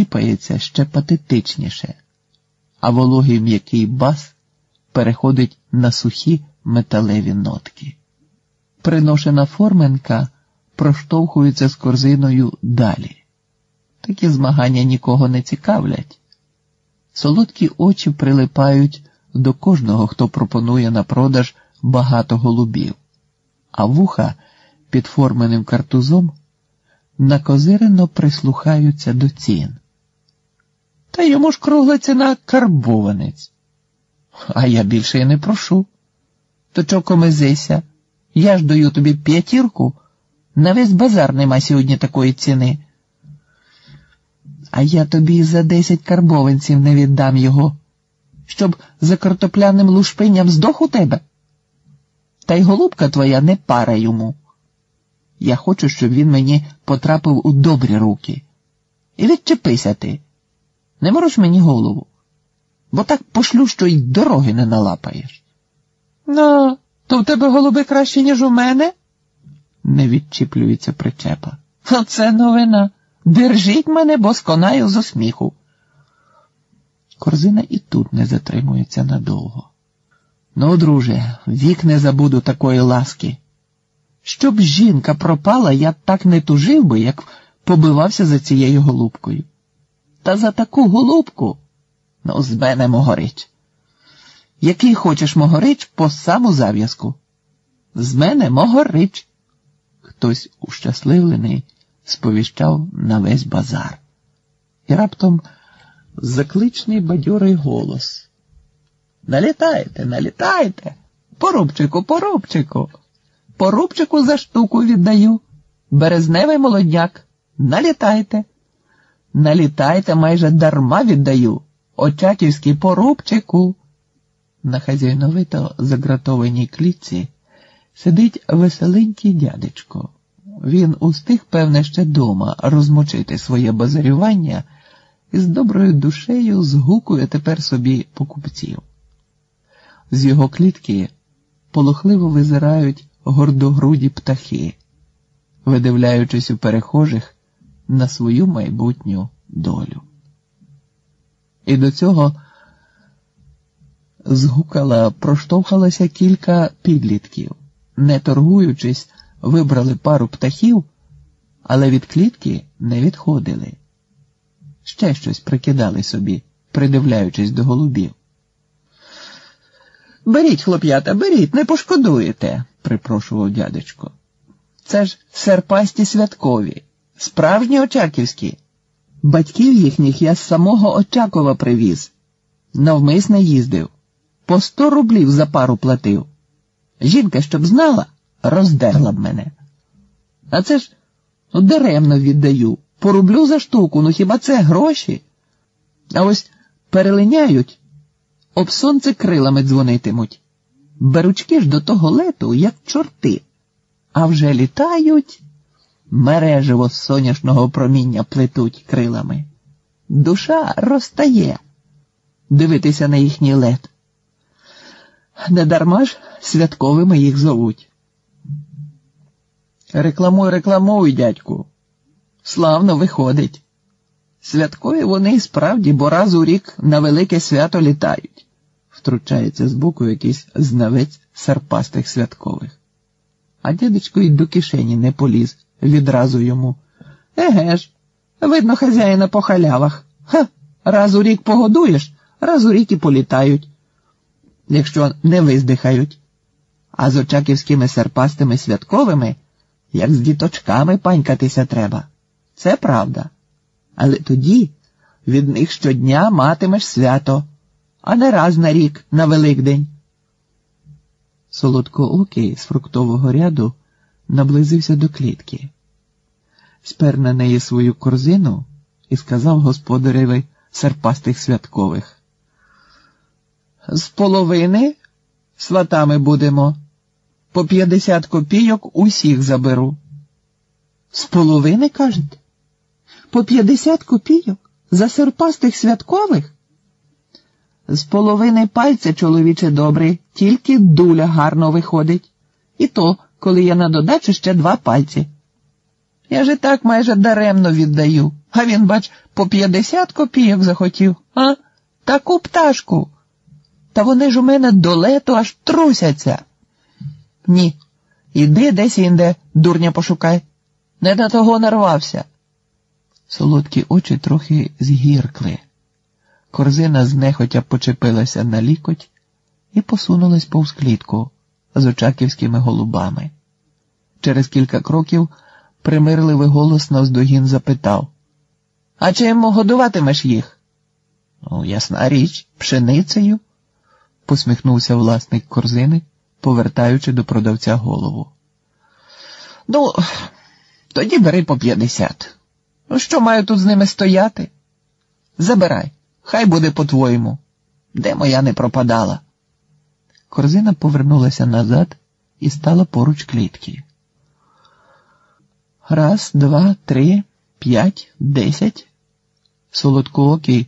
сіпається ще патетичніше, а вологий м'який бас переходить на сухі металеві нотки. Приношена форменка проштовхується з корзиною далі. Такі змагання нікого не цікавлять. Солодкі очі прилипають до кожного, хто пропонує на продаж багато голубів, а вуха під форменим картузом накозирено прислухаються до цін. Та йому ж кругла ціна карбованець. А я більше й не прошу. То чого комизися? Я ж даю тобі п'ятірку, на весь базар нема сьогодні такої ціни. А я тобі за десять карбованців не віддам його, щоб за картопляним лушпинням здох у тебе. Та й голубка твоя не пара йому. Я хочу, щоб він мені потрапив у добрі руки. І відчепися ти. Не мороч мені голову, бо так пошлю, що й дороги не налапаєш. Ну, то в тебе голуби краще, ніж у мене? Не відчіплюється причепа. Оце новина. Держіть мене, бо сконаю з осміху. Корзина і тут не затримується надовго. Ну, друже, вік не забуду такої ласки. Щоб жінка пропала, я так не тужив би, як побивався за цією голубкою. Та за таку голубку, ну, з мене могорич. Який хочеш могорич по саму зав'язку? З мене могорич. Хтось ущасливлений сповіщав на весь базар. І раптом закличний бадьорий голос. Налітайте, налітайте, порубчику, порубчику. Порубчику за штуку віддаю. Березневий молодняк. Налітайте. Налітайте, майже дарма віддаю. Очаківський порубчику. На хазяйновито загратованій клітці сидить веселенький дядечко. Він устиг, певне, ще дома розмочити своє базарювання і з доброю душею згукує тепер собі покупців. З його клітки полохливо визирають гордогруді птахи, видивляючись у перехожих на свою майбутню долю. І до цього згукала, проштовхалося кілька підлітків, не торгуючись, вибрали пару птахів, але від клітки не відходили. Ще щось прикидали собі, придивляючись до голубів. Беріть, хлоп'ята, беріть, не пошкодуєте, припрошував дядечко. Це ж серпасті святкові, справжні очаківські. Батьків їхніх я з самого Очакова привіз. Навмисне їздив. По сто рублів за пару платив. Жінка, щоб знала, роздерла б мене. А це ж ну, даремно віддаю. Порублю за штуку, ну хіба це гроші? А ось перелиняють, об сонце крилами дзвонитимуть. Беручки ж до того лету, як чорти, а вже літають, мереживо з соняшного проміння плетуть крилами. Душа розтає дивитися на їхній лет. Недарма ж святковими їх зовуть. Рекламуй, рекламуй, дядьку. Славно виходить. Святкові вони справді, бо раз у рік на велике свято літають, втручається збоку якийсь знавець серпастих святкових. А дядечко й до кишені не поліз відразу йому. Еге ж, видно, хазяїна по халявах. Ха, раз у рік погодуєш, раз у рік і політають, якщо не виздихають. А з очаківськими серпастими святковими, як з діточками панькатися треба. Це правда. Але тоді від них щодня матимеш свято, а не раз на рік на Великдень. Солодкоокий з фруктового ряду наблизився до клітки, спер на неї свою корзину і сказав господареві серпастих святкових. З половини сватами будемо, по п'ятдесят копійок усіх заберу. З половини, кажете? По п'ятдесят копійок за серпастих святкових? З половини пальця, чоловіче добрий, тільки дуля гарно виходить. І то, коли я на додачу ще два пальці. Я ж і так майже даремно віддаю. А він, бач, по п'ятдесят копійок захотів, а? Таку пташку. Та вони ж у мене до лету аж трусяться. Ні, іди десь інде, дурня пошукай. Не на того нарвався. Солодкі очі трохи згіркли. Корзина знехотя почепилася на лікоть і посунулась повз клітку з очаківськими голубами. Через кілька кроків примирливий голос навздогін запитав А чим годуватимеш їх? Ну, ясна річ, пшеницею, посміхнувся власник корзини, повертаючи до продавця голову. Ну, тоді бери по п'ятдесят. Ну, що маю тут з ними стояти? Забирай, хай буде по-твоєму. Де моя не пропадала? Корзина повернулася назад і стала поруч клітки. Раз, два, три, п'ять, десять. Солодкоокий